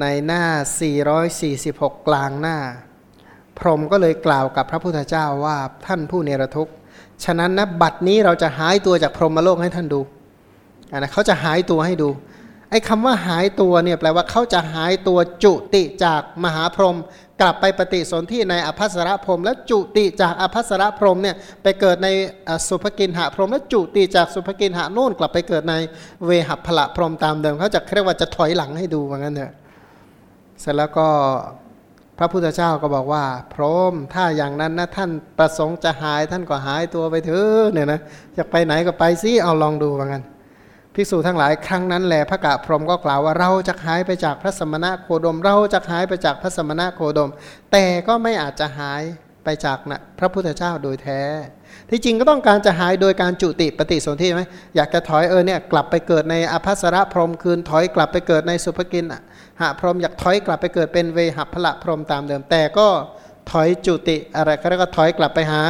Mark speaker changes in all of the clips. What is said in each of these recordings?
Speaker 1: ในหน้า 446 กลางหน้า พรหมก็เลยกล่าวกับพระพุทธเจ้าว่าท่านผู้เนรทุกข์ ฉะนั้นนะบัดนี้เราจะหายตัวจากพรหมโลกให้ท่านดูอะนะเขาจะหายตัวให้ดูไอ้คำว่าหายตัวเนี่ยแปลว่าเขาจะหายตัวจุติจากมหาพรหมกลับไปปฏิสนธิในอภัสรพรหมและจุติจากอภัสรพรหมเนี่ยไปเกิดในสุภกินหพรหมและจุติจากสุภกินหโน่นกลับไปเกิดในเวหัพละพรหมตามเดิมเขาจะเรียกว่าจะถอยหลังให้ดูว่างั้นเถอะ เสร็จแล้วก็พระพุทธเจ้าก็บอกว่า พรหมถ้าอย่างนั้นนะท่านประสงค์จะหายท่านก็หายตัวไปเถอะเนี่ยนะอยากไปไหนก็ไปสิเอาลองดูว่างั้นภิกษุทั้งหลายครั้งนั้นแหลพระกะพรหมก็กล่าวว่าเราจะหายไปจากพระสมณะโคดม เราจะหายไปจากพระสมณะโคดม แต่ก็ไม่อาจจะหายไปจากนะพระพุทธเจ้าโดยแท้ ที่จริงก็ต้องการจะหายโดยการจุติปฏิสนธิไหมอยากจะถอยเออเนี่ยกลับไปเกิดในอภัสรพรหมคืนถอยกลับไปเกิดในสุภกินะ หะพรหมอยากถอยกลับไปเกิดเป็นเวหพละพรหมตามเดิม แต่ก็ถอยจุติอะไรก็แล้วก็ถอยกลับไปหา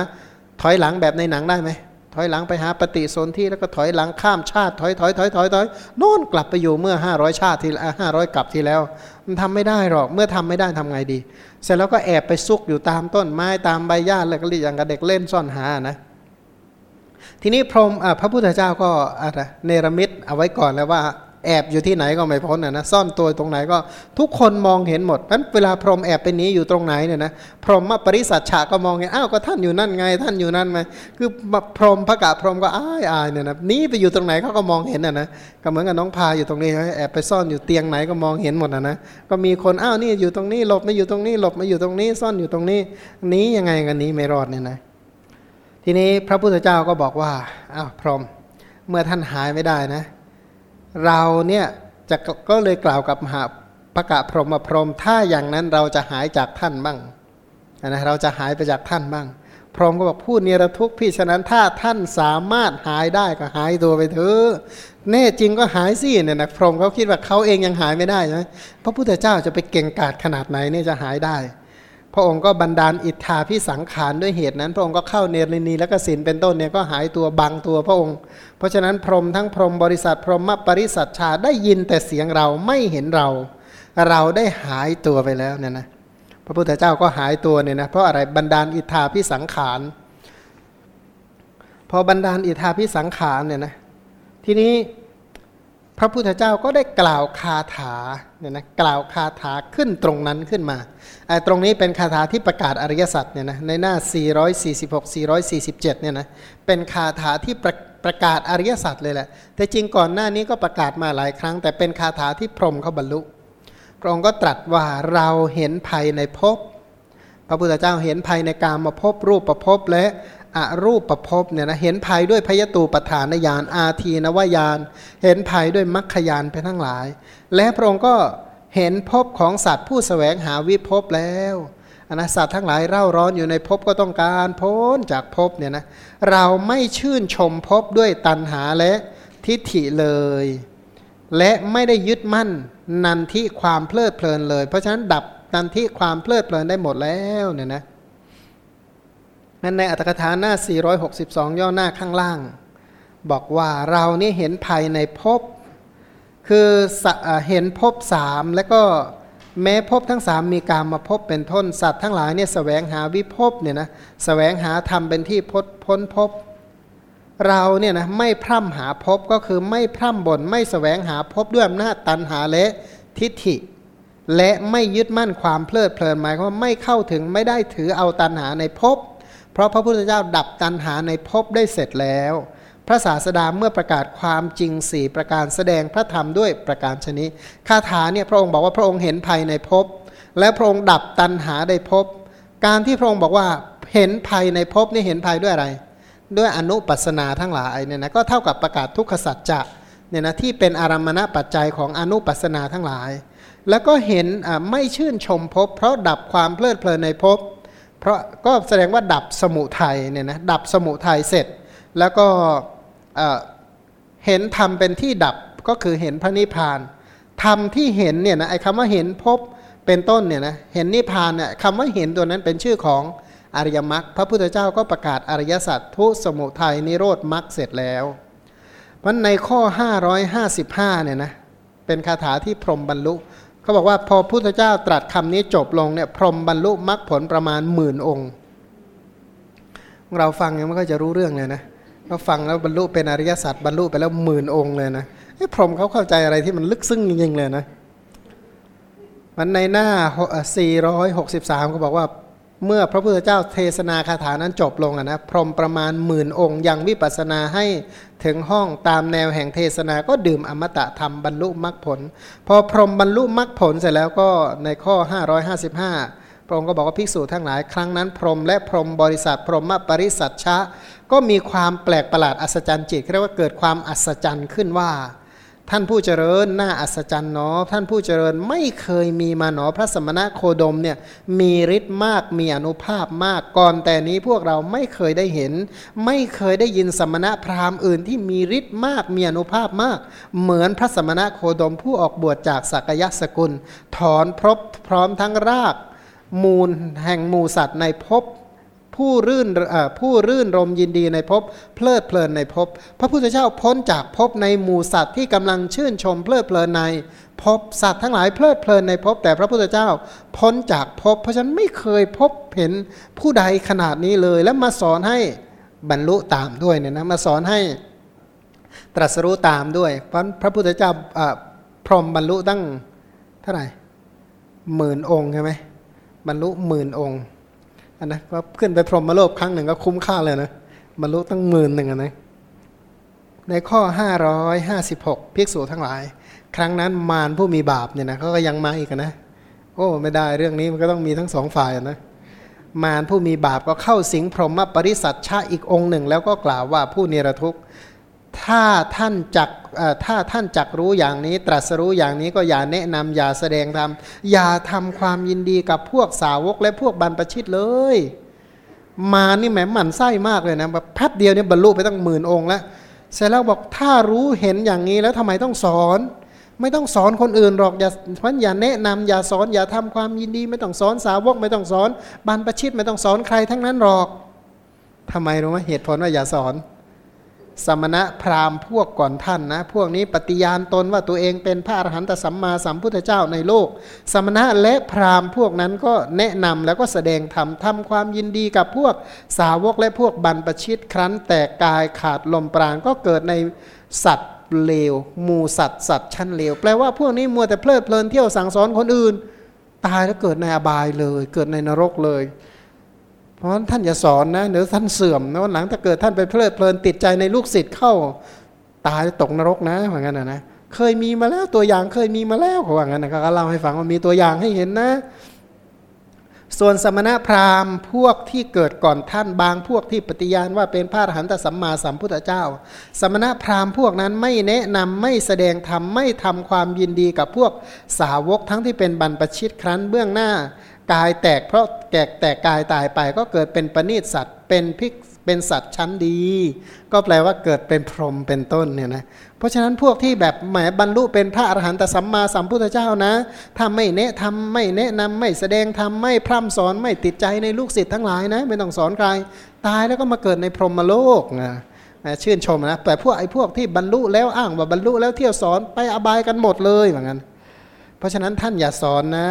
Speaker 1: ถอยหลังแบบในหนังได้ไหมถอยหลังไปหาปฏิสนธิแล้วก็ถอยหลังข้ามชาติ ถอยถอยถอยถอยถอยโน่นกลับไปอยู่เมื่อ 500 ชาติที่ห้าร้อยกลับที่แล้ว มันทำไม่ได้หรอกเมื่อทำไม่ได้ทำไงดี เสร็จแล้วก็แอบไปซุกอยู่ตามต้นไม้ตามใบหญ้าเลยก็เรียกอย่างกับเด็กเล่นซ่อนหานะทีนี้พรหมอะพระพุทธเจ้าก็อะไรเนรมิตเอาไว้ก่อนแล้วว่า แอบอยู่ที่ไหนก็ไม่พ้นนะนะซ่อนตัวตรงไหนก็ทุกคนมองเห็นหมดนั้นเวลาพรหมแอบไปหนีอยู่ตรงไหนเนี่ยนะพรหมปริสัชชะก็มองเห็นอ้าวก็ท่านอยู่นั่นไง ท่านอยู่นั่นไหมคือพรหมพระกะพรหมก็อ้ายอายเนี่ยนะหนีไปอยู่ตรงไหนเขาก็มองเห็นนะนะก็เหมือนกับน้องพาอยู่ตรงนี้แอบไปซ่อนอยู่เตียงไหนก็มองเห็นหมดนะนะก็มีคนอ้าวนี่อยู่ตรงนี้หลบมาอยู่ตรงนี้หลบมาอยู่ตรงนี้ซ่อนอยู่ตรงนี้หนียังไงกันนี้ไม่รอดเนี่ยนะทีนี้พระพุทธเจ้าก็บอกว่าอ้าวพรหมเมื่อท่านหายไม่ได้นะ เราเนี่ยจะก็เลยกล่าวกับมหาพระกะพรหมพรหมถ้าอย่างนั้นเราจะหายจากท่านบ้างนะเราจะหายไปจากท่านบ้าง พรหมก็บอกพูดเนรทุกข์พี่ฉะนั้นถ้าท่านสามารถหายได้ก็หายตัวไปเถอะแน่จริงก็หายสิเนี่ยนะพรหมเขาคิดว่าเขาเองยังหายไม่ได้ใช่ไหมพระพุทธเจ้าจะไปเก่งกาจขนาดไหนเนี่ยจะหายได้ พระองค์ก็บันดาลอิทธาพิสังขารด้วยเหตุนั้น พระองค์ก็เข้าเนรนีและกสินเป็นต้นเนี่ยก็หายตัวบางตัวพระองค์ เพราะฉะนั้นพรมทั้งพรมบริษัทพรหมปริสัทชาได้ยินแต่เสียงเราไม่เห็นเรา เราได้หายตัวไปแล้วเนี่ยนะพระพุทธเจ้าก็หายตัวเนี่ยนะเพราะอะไรบันดาลอิทธาพิสังขารพอบันดาลอิทธาพิสังขารเนี่ยนะทีนี้ พระพุทธเจ้าก็ได้กล่าวคาถาเนี่ยนะกล่าวคาถาขึ้นตรงนั้นขึ้นมาไอ้ตรงนี้เป็นคาถาที่ประกาศอริยสัจเนี่ยนะในหน้า 446 447เนี่ยนะเป็นคาถาที่ประประกาศอริยสัจเลยแหละ แต่จริงก่อนหน้านี้ก็ประกาศมาหลายครั้ง แต่เป็นคาถาที่พรหมเขาบรรลุพระองค์ก็ตรัสว่าเราเห็นภัยในภพพระพุทธเจ้าเห็นภัยในการมาพบรูปประพบและ อรูปประพบเนี่ยนะเห็นภัยด้วยพยตูปฐานญาณอาทีนวายานเห็นภัยด้วยมรรคยานไปทั้งหลาย และพระองค์ก็เห็นภพของสัตว์ผู้สแสวงหาวิภพแล้วอนะสัตว์ทั้งหลายเร่าร้อนอยู่ในภพก็ต้องการพ้นจากภพเนี่ยนะเราไม่ชื่นชมภพด้วยตัณหาและทิฏฐิเลย และไม่ได้ยึดมั่นนันทิความเพลิดเพลินเลย เพราะฉะนั้นดับนันทิความเพลิดเพลินได้หมดแล้วเนี่ยนะ นั่นในอัตถกถาหน้า 462 ย่อหน้าข้างล่าง บอกว่าเรานี่เห็นภัยในภพคือเห็นภพสามแล้วก็แม้ภพทั้งสามมีการมาพบเป็นทนสัตว์ทั้งหลายเนี่ยสแสวงหาวิภพเนี่ยนะสแสวงหาธรรมเป็นที่พ้นพ้นภพเราเนี่ยนะไม่พร่ำหาภพก็คือไม่พร่ำบ่นไม่สแสวงหาภพด้วยอำนาจตันหาและทิฏฐิ และไม่ยึดมั่นความเพลิดเพลินหมายว่าไม่เข้าถึงไม่ได้ถือเอาตันหาในภพ เพราะพระพุทธเจ้าดับตันหาในภพได้เสร็จแล้ว พระศาสดาเมื่อประกาศความจริงสี่ประการแสดงพระธรรมด้วยประการชนิดคาถาเนี่ยพระองค์บอกว่าพระองค์เห็นภัยในภพและพระองค์ดับตันหาในภพการที่พระองค์บอกว่าเห็นภัยในภพนี่เห็นภัยด้วยอะไร ด้วยอนุปัสนาทั้งหลายเนี่ยนะก็เท่ากับประกาศทุกขสัจจะเนี่ยนะที่เป็นอารมณปัจจัยของอนุปัสนาทั้งหลาย แล้วก็เห็นไม่ชื่นชมภพเพราะดับความเพลิดเพลินในภพ เพราะก็แสดงว่าดับสมุทัยเนี่ยนะดับสมุทัยเสร็จ แล้วก็เห็นธรรมเป็นที่ดับก็คือเห็นพระนิพพานธรรมที่เห็นเนี่ยนะไอ้คำว่าเห็นพบเป็นต้นเนี่ยนะเห็นนิพพานเนี่ยคำว่าเห็นตัวนั้นเป็นชื่อของอริยมรรคพระพุทธเจ้าก็ประกาศอริยสัจทุสมุทัยนิโรธมรรคเสร็จแล้วมันในข้อ 555เนี่ยนะเป็นคาถาที่พรมบรรลุ เขาบอกว่าพอพุทธเจ้าตรัสคำนี้จบลงเนี่ยพรหมบรรลุมรรคผลประมาณหมื่นองค์ เราฟังยังไม่ค่อยจะรู้เรื่องเลยนะเราฟังแล้วบรรลุเป็นอริยสัจบรรลุไปแล้วหมื่นองค์เลยนะไอ้พรหมเขาเข้าใจอะไรที่มันลึกซึ้งจริงๆเลยนะมันในหน้า 463 ก็บอกว่า เมื่อพระพุทธเจ้าเทศนาคาถานั้นจบลงนะพรมประมาณหมื่นองค์ยังวิปัสนาให้ถึงห้องตามแนวแห่งเทศนาก็ดื่มอมตะธรรมบรรลุมรรคผล พอพรมบรรลุมรรคผลเสร็จแล้วก็ในข้อ 555 พระองค์ก็บอกว่าภิกษุทั้งหลาย ครั้งนั้นพรมและพรมบริษัทพรหมปริสัทชะ ก็มีความแปลกประหลาดอัศจรรย์จิตเรียกว่าเกิดความอัศจรรย์ขึ้นว่า ท่านผู้เจริญน่าอัศจรรย์เนาะท่านผู้เจริญไม่เคยมีมาหนอพระสมณะโคดมเนี่ยมีฤทธิ์มากมีอนุภาพมากก่อนแต่นี้พวกเราไม่เคยได้เห็น ไม่เคยได้ยินสมณะพราหมณ์อื่นที่มีฤทธิ์มากมีอนุภาพมาก เหมือนพระสมณะโคดมผู้ออกบวชจากสักยสกุล ถอนพรบพร้อมทั้งราก มูลแห่งหมูสัตว์ในภพ ผู้รื่นผู้รื่นรมยินดีในภพเพลิดเพลินในภพพระพุทธเจ้าพ้นจากภพในหมู่สัตว์ที่กำลังชื่นชมเพลิดเพลินในภพสัตว์ทั้งหลายเพลิดเพลินในภพแต่พระพุทธเจ้าพ้นจากภพเพราะฉะนั้นไม่เคยพบเห็นผู้ใดขนาดนี้เลย แล้วมาสอนให้บรรลุตามด้วยเนี่ยนะมาสอนให้ตรัสรู้ตามด้วยเพราะพระพุทธเจ้าพรหมบรรลุตั้งเท่าไหร่หมื่นองค์ใช่ไหมบรรลุหมื่นองค์ นนะก็ขึ้นไปพรหมโลกครั้งหนึ่งก็คุ้มค่าเลยนะบรรลุตั้งหมื่นหนึ่งนะในข้อ 556 ภิกษุทั้งหลาย ครั้งนั้นมารผู้มีบาปเนี่ยนะเขาก็ยังมาอีกนะ โอ้ไม่ได้เรื่องนี้มันก็ต้องมีทั้งสองฝ่ายนะมารผู้มีบาปก็เข้าสิงพรหมปริสัทชาอีกองค์หนึ่ง แล้วก็กล่าวว่าผู้เนรทุกข์ ถ้าท่านจักถ้าท่านจักรู้อย่างนี้ ตรัสรู้อย่างนี้ก็อย่าแนะนำอย่าแสดงธรรมอย่าทำความยินดีกับพวกสาวกและพวกบรรพชิตเลย มานี่แหมหมันไส้มากเลยนะแบบแป๊บเดียวเนี่ยบรรลุไปตั้งหมื่นองค์แล้วเสร็จแล้วบอกถ้ารู้เห็นอย่างนี้แล้วทำไมต้องสอน ไม่ต้องสอนคนอื่นหรอกอย่าพันอย่าแนะนำอย่าสอนอย่าทำความยินดี ไม่ต้องสอนสาวก ไม่ต้องสอนบรรพชิตไม่ต้องสอนใครทั้งนั้นหรอกทำไมรู้ไหมเหตุผลว่าอย่าสอน สมณะพราหมณ์พวกก่อนท่านนะ พวกนี้ปฏิญาณตนว่าตัวเองเป็นพระอรหันตสัมมาสัมพุทธเจ้าในโลก สมณะและพราหมณ์พวกนั้นก็แนะนำแล้วก็แสดงธรรมทำความยินดีกับพวกสาวกและพวกบรรพชิตครั้นแต่กายขาดลมปราณก็เกิดในสัตว์เลวหมูสัตว์สัตว์ชั้นเลวแปลว่าพวกนี้มัวแต่เพลิดเพลินเที่ยวสั่งสอนคนอื่น ตายแล้วเกิดในอบายเลย เกิดในนรกเลย ราะท่านอย่าสอนนะเดี๋ยวท่านเสื่อมนะวันหลังถ้าเกิดท่านไปเพลิดเพลินติดใจในลูกศิษย์เข้าตายตกนรกนะว่างั้นนะนะเคยมีมาแล้วตัวอย่างเคยมีมาแล้วเขาว่างั้นนะก็เล่าให้ฟังว่ามีตัวอย่างให้เห็นนะ ส่วนสมณะพราหมณ์พวกที่เกิดก่อนท่านบางพวกที่ปฏิญาณว่าเป็นพระอรหันตสัมมาสัมพุทธเจ้า สมณะพราหมณ์พวกนั้นไม่แนะนำไม่แสดงธรรมไม่ทำความยินดีกับพวกสาวกทั้งที่เป็นบรรพชิตครั้นเบื้องหน้า กายแตกเพราะแตกแต่กายตายไปก็เกิดเป็นปณิสัตว์เป็นพิกเป็นสัตว์ชั้นดี ก็แปลว่าเกิดเป็นพรหมเป็นต้นเนี่ยนะเพราะฉะนั้นพวกที่แบบแหมบรรลุเป็นพระอรหันตสัมมาสัมพุทธเจ้านะถ้าไม่แนะทำไม่แนะนำไม่แสดงทำไม่พร่ำสอนไม่ติดใจในลูกศิษย์ทั้งหลายนะไม่ต้องสอนใครตายแล้วก็มาเกิดในพรหมโลกนะชื่นชมนะแต่พวกไอ้พวกที่บรรลุแล้วอ้างว่าบรรลุแล้วเที่ยวสอนไปอบายกันหมดเลยเหมือนกันเพราะฉะนั้นท่านอย่าสอนนะ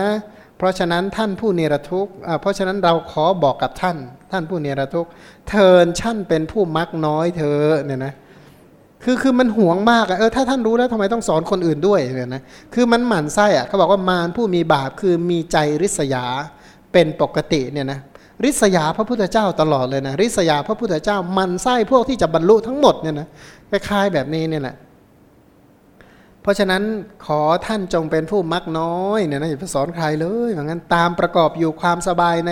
Speaker 1: ราะฉะนั้นท่านผู้เนรทุกข์เพราะฉะนั้นเราขอบอกกับท่าน ท่านผู้เนรทุกข์เทินชั่นเป็นผู้มักน้อยเธอเนี่ยนะคือคือมันห่วงมากอะเออถ้าท่านรู้แล้วทำไมต้องสอนคนอื่นด้วยเนี่ยนะคือมันหมั่นไส้อะเขาบอกว่ามารผู้มีบาปคือมีใจริษยาเป็นปกติเนี่ยนะริษยาพระพุทธเจ้าตลอดเลยนะริษยาพระพุทธเจ้ามันไส้พวกที่จะบรรลุทั้งหมดเนี่ยนะคล้ายๆแบบนี้เนี่ยแหละ เพราะฉะนั้นขอท่านจงเป็นผู้มักน้อยเนี่ยนะอย่าไปสอนใครเลยเหมือนกันตามประกอบอยู่ความสบายใน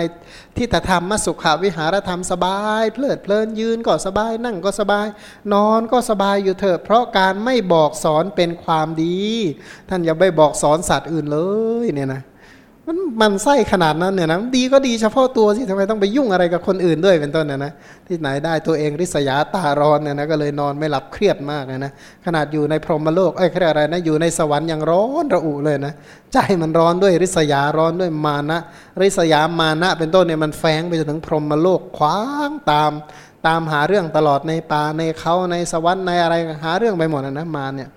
Speaker 1: ที่ตธรรมมสุขวิหารธรรมสบาย เพลิดเพลินยืนก็สบาย นั่งก็สบาย นอนก็สบายอยู่เถอะ เพราะการไม่บอกสอนเป็นความดี ท่านอย่าไปบอกสอนสัตว์อื่นเลยเนี่ยนะ มันมันไส้ขนาดนั้นเนี่ยนะดีก็ดีเฉพาะตัวสิทำไมต้องไปยุ่งอะไรกับคนอื่นด้วยเป็นต้นเนี่ยนะที่ไหนได้ตัวเองริษยาตาร้อนเนี่ยนะก็เลยนอนไม่หลับเครียดมากเลยนะขนาดอยู่ในพรหมโลกเอ้ยอะไรนะอยู่ในสวรรค์ยังร้อนระอุเลยนะใจมันร้อนด้วยริษยาร้อนด้วยมานะ ริษยามานะ เป็นต้นเนี่ยมันแฝงไปจนถึงพรหมโลกคว้างตาม ตามหาเรื่องตลอดในป่าในเขาในสวรรค์ในอะไรหาเรื่องไปหมดนะนะมาเนี่ย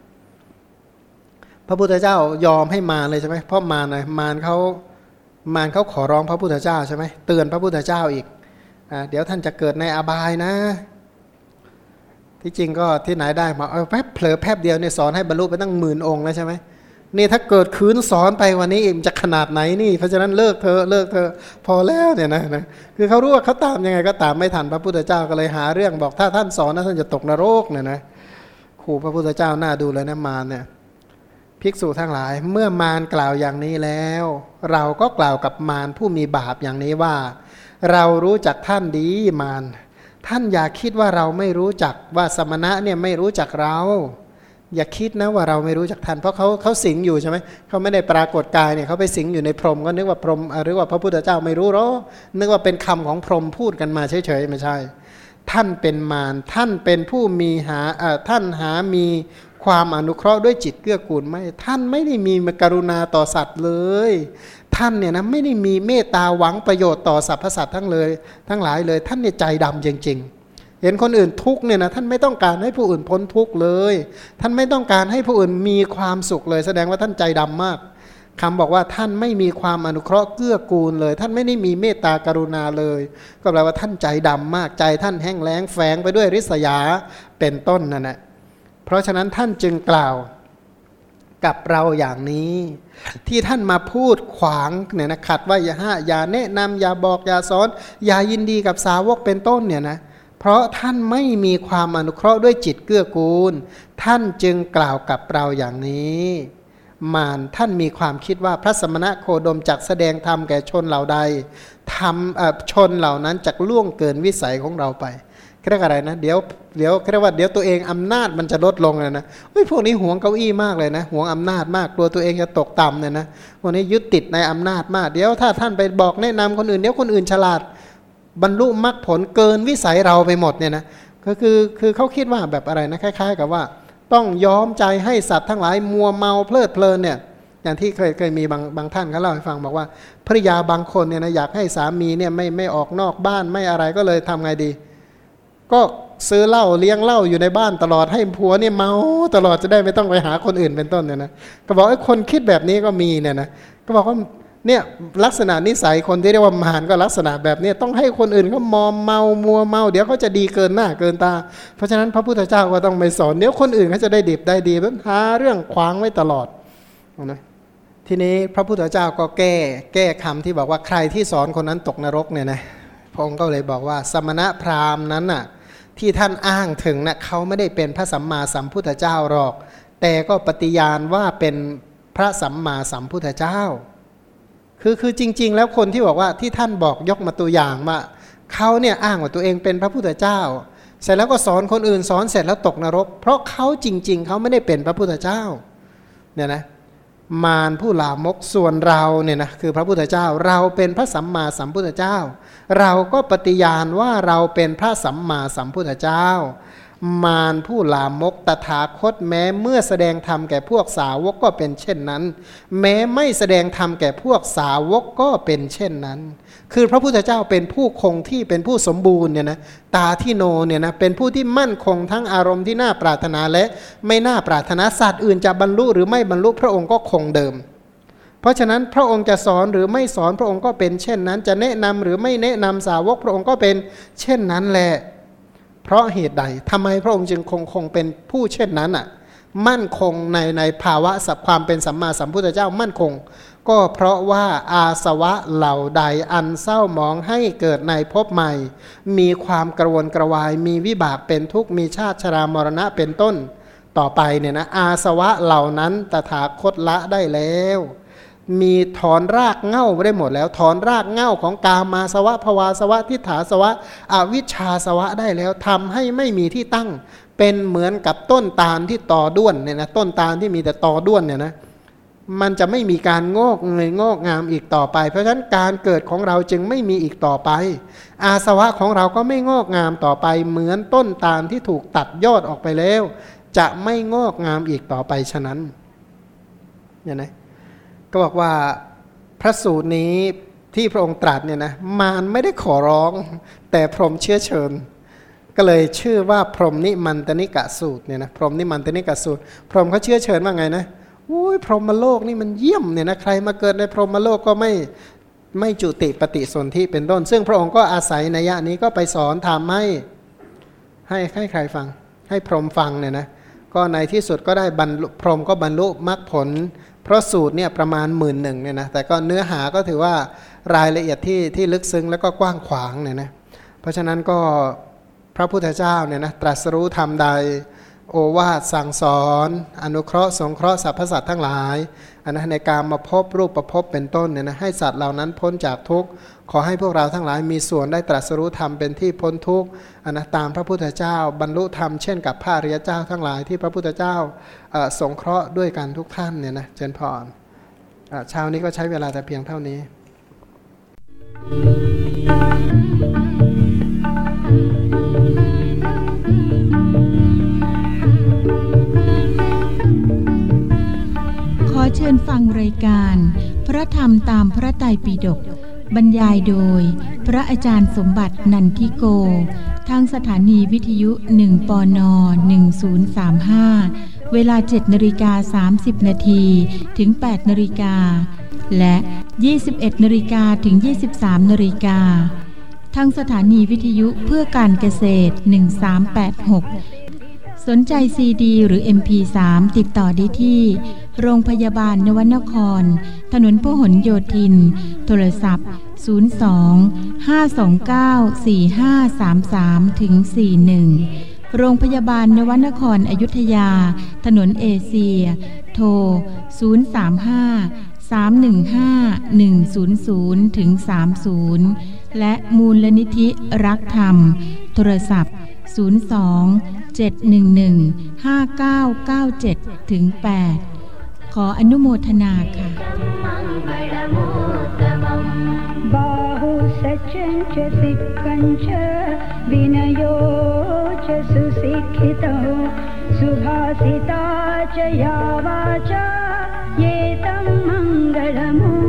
Speaker 1: พระพุทธเจ้ายอมให้มารเลยใช่ไหมเพราะมารนะมารเขามารเขาขอร้องพระพุทธเจ้าใช่ไหมเตือนพระพุทธเจ้าอีกอ่าเดี๋ยวท่านจะเกิดในอบายนะ ที่จริงก็ที่ไหนได้มาเอาแป๊บเผลอแป๊บเดียวเนี่ยสอนให้บรรลุไปตั้งหมื่นองค์แล้วใช่ไหมนี่ถ้าเกิดคืนสอนไปวันนี้อีกจะขนาดไหนนี่ เพราะฉะนั้นเลิกเธอเลิกเธอพอแล้วเนี่ยนะนะคือเขารู้ว่าเขาตามยังไงก็ตามไม่ทันพระพุทธเจ้าก็เลยหาเรื่องบอกถ้าท่านสอนนะท่านจะตกนรกเนี่ยนะขู่พระพุทธเจ้าหน้าดูเลยนะมารเนี่ย ภิกษุทั้งหลายเมื่อมารกล่าวอย่างนี้แล้ว เราก็กล่าวกับมารผู้มีบาปอย่างนี้ว่า เรารู้จักท่านดีมารท่านอย่าคิดว่าเราไม่รู้จักว่าสมณะเนี่ยไม่รู้จักเรา อย่าคิดนะว่าเราไม่รู้จักท่าน เพราะเขาเขาสิงอยู่ใช่ไหมเขาไม่ได้ปรากฏกายเนี่ยเขาไปสิงอยู่ในพรหมก็นึกว่าพรหมหรือว่าพระพุทธเจ้าไม่รู้หรอนึกว่าเป็นคำของพรหมพูดกันมาเฉยๆไม่ใช่ ท่านเป็นมารท่านเป็นผู้มีหาท่านหามี ความอนุเคราะห์ด้วยจิตเกื้อกูลไม่ ท่านไม่ได้มีกรุณาต่อสัตว์เลย ท่านเนี่ยนะไม่ได้มีเมตตาหวังประโยชน์ต่อสรรพสัตว์ทั้งเลย ทั้งหลายเลย ท่านเนี่ยใจดำจริง ๆ เห็นคนอื่นทุกเนี่ยนะท่านไม่ต้องการให้ผู้อื่นพ้นทุกข์เลย ท่านไม่ต้องการให้ผู้อื่นมีความสุขเลย แสดงว่าท่านใจดำมากคำบอกว่าท่านไม่มีความอนุเคราะห์เกื้อกูลเลย ท่านไม่ได้มีเมตตากรุณาเลย ก็แปลว่าท่านใจดำมากใจท่านแห้งแล้งแฝงไปด้วยริษยาเป็นต้นนั่นแหละ เพราะฉะนั้นท่านจึงกล่าวกับเราอย่างนี้ ที่ท่านมาพูดขวางเนี่ยนะขัดว่าอย่าห้าอย่าแนะนำอย่าบอกอย่าสอนอย่ายินดีกับสาวกเป็นต้นเนี่ยนะเพราะท่านไม่มีความอนุเคราะห์ด้วยจิตเกื้อกูล ท่านจึงกล่าวกับเราอย่างนี้ มานท่านมีความคิดว่าพระสมณะโคดมจักแสดงธรรมแก่ชนเหล่าใดทำชนเหล่านั้นจักล่วงเกินวิสัยของเราไป เรียกอะไรนะเดี๋ยวเดี๋ยวเรียกว่าเดี๋ยวตัวเองอำนาจมันจะลดลงเลยนะเฮ้ยพวกนี้หวงเก้าอี้มากเลยนะหวงอำนาจมากกลัวตัวเองจะตกต่ำเนี่ยนะพวกนี้ยึดติดในอำนาจมาก เดี๋ยวถ้าท่านไปบอกแนะนำคนอื่นเดี๋ยวคนอื่นฉลาด บรรลุมรรคผลเกินวิสัยเราไปหมดเนี่ยนะก็คือคือเขาคิดว่าแบบอะไรนะคล้าย ๆ กับว่า ต้องยอมใจให้สัตว์ทั้งหลายมัวเมาเพลิดเพลินเนี่ยอย่างที่เคยเคยมีบางบางท่านเขาเล่าให้ฟังบอกว่าภริยาบางคนเนี่ยนะอยากให้สามีเนี่ยไม่ไม่ออกนอกบ้านไม่อะไรก็เลยทำไงดี ก็ซื้อเหล้าเลี้ยงเหล้าอยู่ในบ้านตลอดให้ผัวเนี่ยเมาตลอดจะได้ไม่ต้องไปหาคนอื่นเป็นต้นเนี่ยนะก็บอกไอ้คนคิดแบบนี้ก็มีเนี่ยนะก็บอกว่าเนี่ยลักษณะนิสัยคนที่เรียกว่ามารก็ลักษณะแบบนี้ต้องให้คนอื่นเขามอมเมามัวเมา เดี๋ยวเขาจะดีเกินหน้าเกินตา เพราะฉะนั้นพระพุทธเจ้าก็ต้องไปสอนเดี๋ยวคนอื่นเขาจะได้ดีได้ดีเพราะหาเรื่องขวางไว้ตลอดนะทีนี้พระพุทธเจ้าก็แก้แก้คำที่บอกว่าใครที่สอนคนนั้นตกนรกเนี่ยนะ พระองค์ก็เลยบอกว่า สมณะพราหมณ์นั้นน่ะที่ท่านอ้างถึงนะเขาไม่ได้เป็นพระสัมมาสัมพุทธเจ้าหรอก แต่ก็ปฏิญาณว่าเป็นพระสัมมาสัมพุทธเจ้า คือคือจริง ๆ แล้วคนที่บอกว่าที่ท่านบอกยกมาตัวอย่างว่าเขาเนี่ยอ้างว่าตัวเองเป็นพระพุทธเจ้า เสร็จแล้วก็สอนคนอื่นสอนเสร็จแล้วตกนรก เพราะเขาจริง ๆเขาไม่ได้เป็นพระพุทธเจ้าเนี่ยนะ มารผู้ลามกส่วนเราเนี่ยนะคือพระพุทธเจ้าเราเป็นพระสัมมาสัมพุทธเจ้า เราก็ปฏิญาณว่าเราเป็นพระสัมมาสัมพุทธเจ้า มารผู้ลามกตถาคตแม้เมื่อแสดงธรรมแก่พวกสาวกก็เป็นเช่นนั้น แม้ไม่แสดงธรรมแก่พวกสาวกก็เป็นเช่นนั้น คือพระพุทธเจ้าเป็นผู้คงที่เป็นผู้สมบูรณ์เนี่ยนะตาที่โนเนี่ยนะเป็นผู้ที่มั่นคงทั้งอารมณ์ที่น่าปรารถนาและไม่น่าปรารถนาสัตว์อื่นจะบรรลุหรือไม่บรรลุพระองค์ก็คงเดิม เพราะฉะนั้นพระองค์จะสอนหรือไม่สอนพระองค์ก็เป็น เช่นนั้น จะแนะนำหรือไม่แนะนำสาวกพระองค์ก็เป็น เช่นนั้นแหละเพราะเหตุใดทำไมพระองค์จึงคงคงเป็นผู้เช่นนั้นอะ มั่นคงในในภาวะสัพความเป็นสัมมาสัมพุทธเจ้ามั่นคง ก็เพราะว่าอาสวะเหล่าใดอันเศร้ามองให้เกิดในภพใหม่ มีความกระวนกระวายมีวิบากเป็นทุกข์มีชาติชรามรณะเป็นต้น ต่อไปเนี่ยนะอาสวะเหล่านั้นตถาคตละได้แล้ว มีถอนรากเง่าได้หมดแล้ว ถอนรากเง่าของกามาสวะภวาสวะทิฏฐาสวะอวิชชาสวะได้แล้วทำให้ไม่มีที่ตั้ง เป็นเหมือนกับต้นตาลที่ต่อด้วนเนี่ยนะต้นตาลที่มีแต่ต่อด้วนเนี่ยนะ มันจะไม่มีการงอกเงยงอกงามอีกต่อไป เพราะฉะนั้นการเกิดของเราจึงไม่มีอีกต่อไป อาสวะของเราก็ไม่งอกงามต่อไป เหมือนต้นตาลที่ถูกตัดยอดออกไปแล้ว จะไม่งอกงามอีกต่อไปฉะนั้นเนี่ยนะก็บอกว่าพระสูตรนี้ที่พระองค์ตรัสเนี่ยนะมารไม่ได้ขอร้อง แต่พรหมเชื้อเชิญ ก็เลยชื่อว่าพรหมนิมันตนิกะสูตรเนี่ยนะพรหมนิมันตนิกะสูตร พรหมเขาเชื่อเชิญว่าไงนะ อุ้ยพรหมโลกนี่มันเยี่ยมเนี่ยนะใครมาเกิดในพรหมโลกก็ไม่ไม่จุติปฏิสนธิเป็นต้น ซึ่งพระองค์ก็อาศัยในยะนี้ก็ไปสอนทำให้ให้ให้ใครฟัง ให้พรหมฟังเนี่ยนะก็ในที่สุดก็ได้บรรลุพรหมก็บรรลุมรรคผล เพราะสูตรเนี่ยประมาณหมื่นหนึ่งเนี่ยนะแต่ก็เนื้อหาก็ถือว่ารายละเอียดที่ที่ลึกซึ้งแล้วก็กว้างขวางเนี่ยนะเพราะฉะนั้นก็พระพุทธเจ้าเนี่ยนะตรัสรู้ธรรมใด โอวาทสั่งสอน อนุเคราะห์สงเคราะห์สรรพสัตว์ทั้งหลายอันนะในการมาพบรูปประพบเป็นต้นเนี่ยนะให้สัตว์เหล่านั้นพ้นจากทุกข์ขอให้พวกเราทั้งหลายมีส่วนได้ตรัสรู้ธรรมเป็นที่พ้นทุกข์อันนะตามพระพุทธเจ้า บรรลุธรรมเช่นกับพระอริยเจ้าทั้งหลายที่พระพุทธเจ้าสงเคราะห์ด้วยกันทุกท่านเนี่ยนะเจนพรเช้านี้ก็ใช้เวลาแต่เพียงเท่านี้
Speaker 2: ขอ ชิญฟังรายการ พระธรรมตามพระไตรปิฎกบรรยายโดย พระอาจารย์สมบัตินันทิโก ทางสถานีวิทยุ 1ปน1035 เวลา7นาฬิกา30 นาทีถึง 8นาฬิกา และ 21นาฬิกาถึง 23นาฬิกาทางสถานีวิทยุเพื่อการเกษตร 1386 สนใจซีดี หรือ MP3 ติดต่อได้ที่ โรงพยาบาลนวนคร ถนนพหลโยธิน โทรศัพท์ 02 529 4533ถึง41 โรงพยาบาลนวนครอยุธยา ถนนเอเชีย โทร 035 315 100ถึง30 และมูลนิธิรักธรรม โทรศัพท์ 02 711 5997ถึง8ขออนุโมทนาค่ะ
Speaker 3: बाहु सचं च सिक्कं च विनयो च सुशिक्षितो सुभाषिता च या वाचा ये तं मङ्गलमूर्तमम्